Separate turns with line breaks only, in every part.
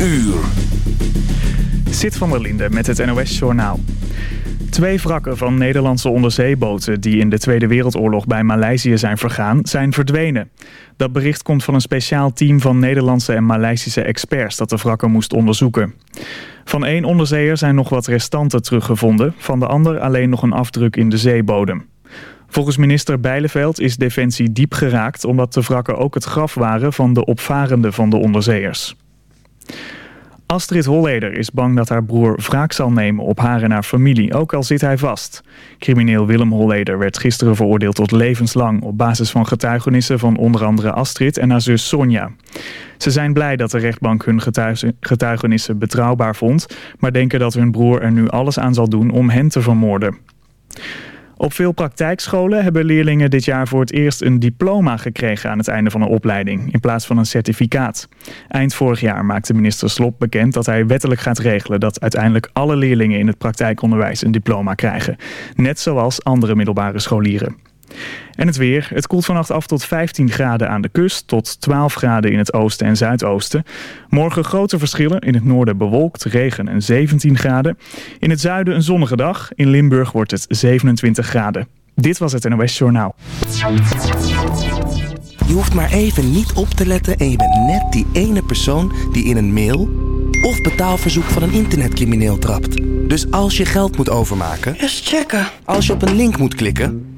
uur.
Zit van der Linde met het NOS-journaal. Twee wrakken van Nederlandse onderzeeboten die in de Tweede Wereldoorlog bij Maleisië zijn vergaan, zijn verdwenen. Dat bericht komt van een speciaal team van Nederlandse en Maleisische experts dat de wrakken moest onderzoeken. Van één onderzeeër zijn nog wat restanten teruggevonden, van de ander alleen nog een afdruk in de zeebodem. Volgens minister Bijleveld is Defensie diep geraakt omdat de wrakken ook het graf waren van de opvarenden van de onderzeeërs. Astrid Holleder is bang dat haar broer wraak zal nemen op haar en haar familie, ook al zit hij vast. Crimineel Willem Holleder werd gisteren veroordeeld tot levenslang... op basis van getuigenissen van onder andere Astrid en haar zus Sonja. Ze zijn blij dat de rechtbank hun getuigenissen betrouwbaar vond... maar denken dat hun broer er nu alles aan zal doen om hen te vermoorden. Op veel praktijkscholen hebben leerlingen dit jaar voor het eerst een diploma gekregen aan het einde van een opleiding, in plaats van een certificaat. Eind vorig jaar maakte minister Slop bekend dat hij wettelijk gaat regelen dat uiteindelijk alle leerlingen in het praktijkonderwijs een diploma krijgen, net zoals andere middelbare scholieren. En het weer. Het koelt vannacht af tot 15 graden aan de kust, tot 12 graden in het oosten en zuidoosten. Morgen grote verschillen. In het noorden bewolkt, regen en 17 graden. In het zuiden een zonnige dag. In Limburg wordt het 27 graden. Dit was het NOS Journaal.
Je hoeft maar even niet op te letten en je bent net die ene persoon die in een mail of betaalverzoek van een internetcrimineel trapt. Dus als je geld moet overmaken...
Eerst checken.
Als je op een link moet klikken...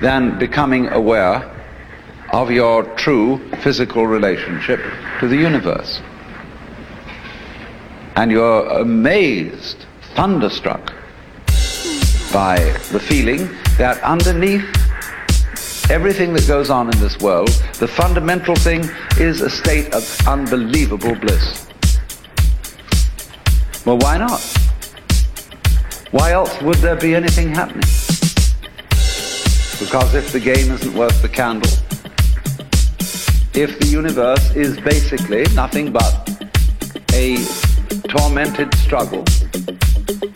than becoming aware of your true physical relationship to the universe. And you're amazed, thunderstruck by the feeling that underneath everything that goes on in this world, the fundamental thing is a state of unbelievable bliss. Well, why not? Why else would there be anything happening? Because if the game isn't worth the candle, if the universe is basically nothing but a tormented struggle,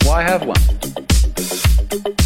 why have one?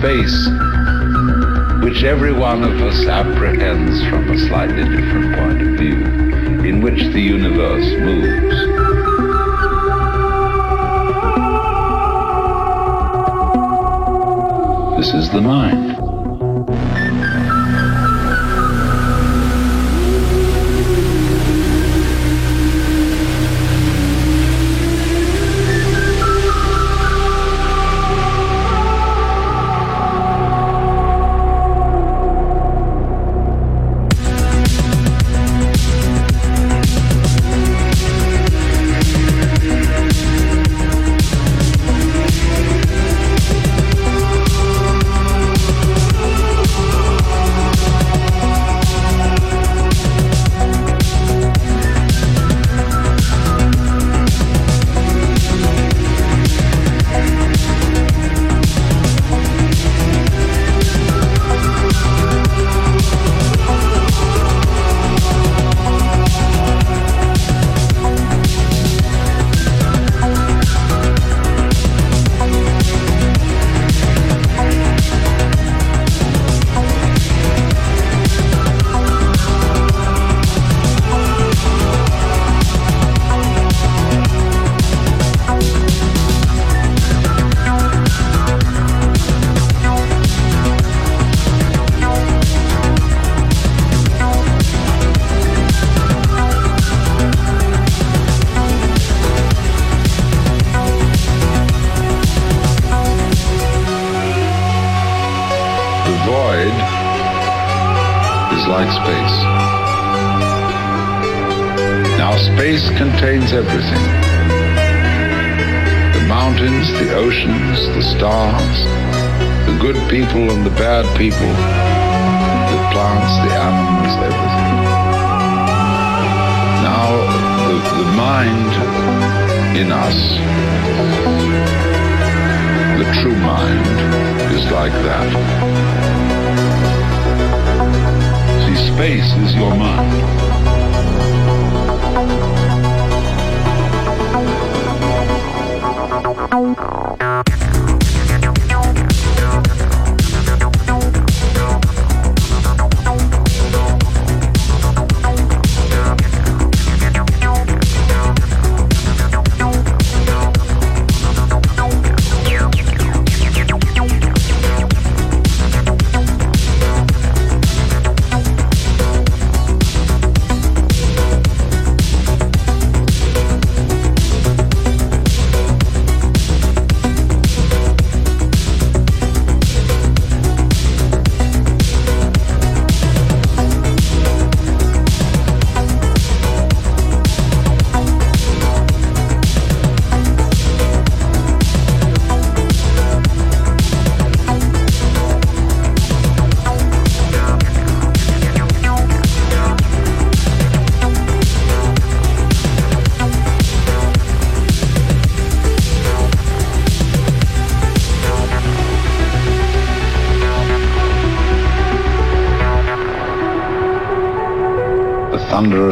Space is everything. The mountains, the oceans, the stars, the good people and the bad people,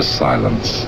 silence.